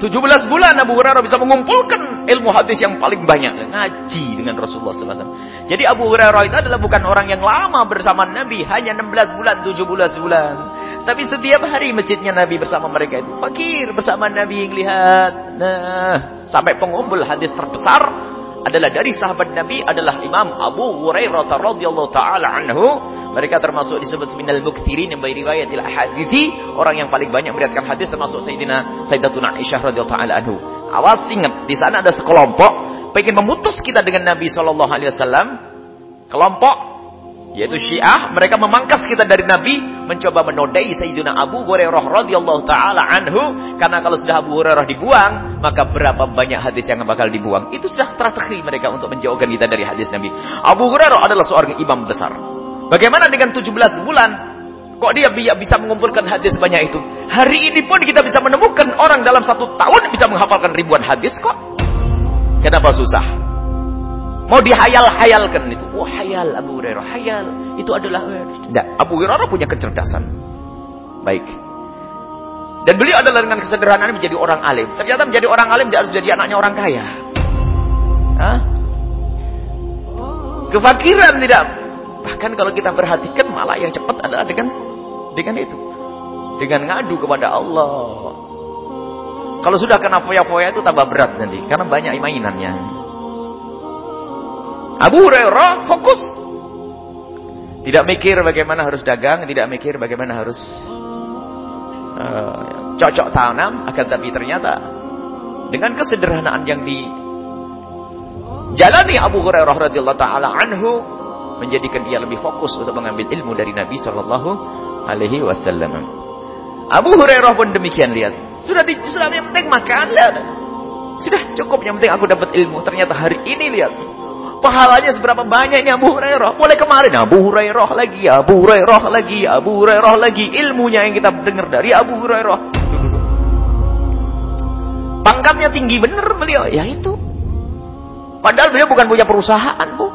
17 bulan Abu Hurairah bisa mengumpulkan ilmu hadis yang paling banyak. Ngaji dengan Rasulullah SAW. Jadi Abu Hurairah itu adalah bukan orang yang lama bersama Nabi. Hanya 16 bulan, 17 bulan. Tapi setiap hari masjidnya Nabi bersama mereka itu. Fakir bersama Nabi yang lihat. Nah, sampai pengumpul hadis terbesar adalah dari sahabat Nabi adalah Imam Abu Hurairah radhiyallahu taala anhu mereka termasuk disebut minal muktirin yang riwayatil hadithi, orang yang paling banyak meriwayatkan hadis termasuk Sayyidina Sayyidatuna Aisyah radhiyallahu taala anhu. Awas ingat, di sana ada sekelompok pengen memutus kita dengan Nabi sallallahu alaihi wasallam. Kelompok yaitu Syiah, mereka memangkas kita dari Nabi, mencoba menodai Sayyidina Abu Hurairah radhiyallahu taala anhu, karena kalau sudah Abu Hurairah dibuang, maka berapa banyak hadis yang bakal dibuang. Itu sudah strategi mereka untuk menjauhkan kita dari hadis Nabi. Abu Hurairah adalah seorang imam besar. Bagaimana dengan 17 bulan? Kok dia bisa mengumpulkan hadis banyak itu? Hari ini pun kita bisa menemukan orang dalam satu tahun bisa menghafalkan ribuan hadis kok. Kenapa susah? Mau dihayal-hayalkan itu. Oh hayal Abu Hurairah, hayal. Itu adalah... Tidak, Abu Hurairah punya kecerdasan. Baik. Dan beliau adalah dengan kesederhanaan menjadi orang alim. Ternyata menjadi orang alim dia harus jadi anaknya orang kaya. Hah? Kefakiran tidak Bahkan kalau kita perhatikan malah yang cepat adalah dengan dengan itu. Dengan ngadu kepada Allah. Kalau sudah kena foya-foya itu tambah berat nanti. Karena banyak mainannya. Abu Hurairah fokus. Tidak mikir bagaimana harus dagang. Tidak mikir bagaimana harus uh, cocok tanam. Akan tapi ternyata. Dengan kesederhanaan yang di jalani Abu Hurairah radhiyallahu taala anhu menjadikan dia lebih fokus untuk mengambil ilmu dari Nabi Shallallahu Alaihi Wasallam. Abu Hurairah pun demikian lihat. Sudah di, sudah yang penting makan lihat. Sudah cukup yang penting aku dapat ilmu. Ternyata hari ini lihat. Pahalanya seberapa banyaknya Abu Hurairah. Mulai kemarin Abu Hurairah lagi, Abu Hurairah lagi, Abu Hurairah lagi. Ilmunya yang kita dengar dari Abu Hurairah. Pangkatnya tinggi benar beliau. Ya itu. Padahal beliau bukan punya perusahaan, Bu.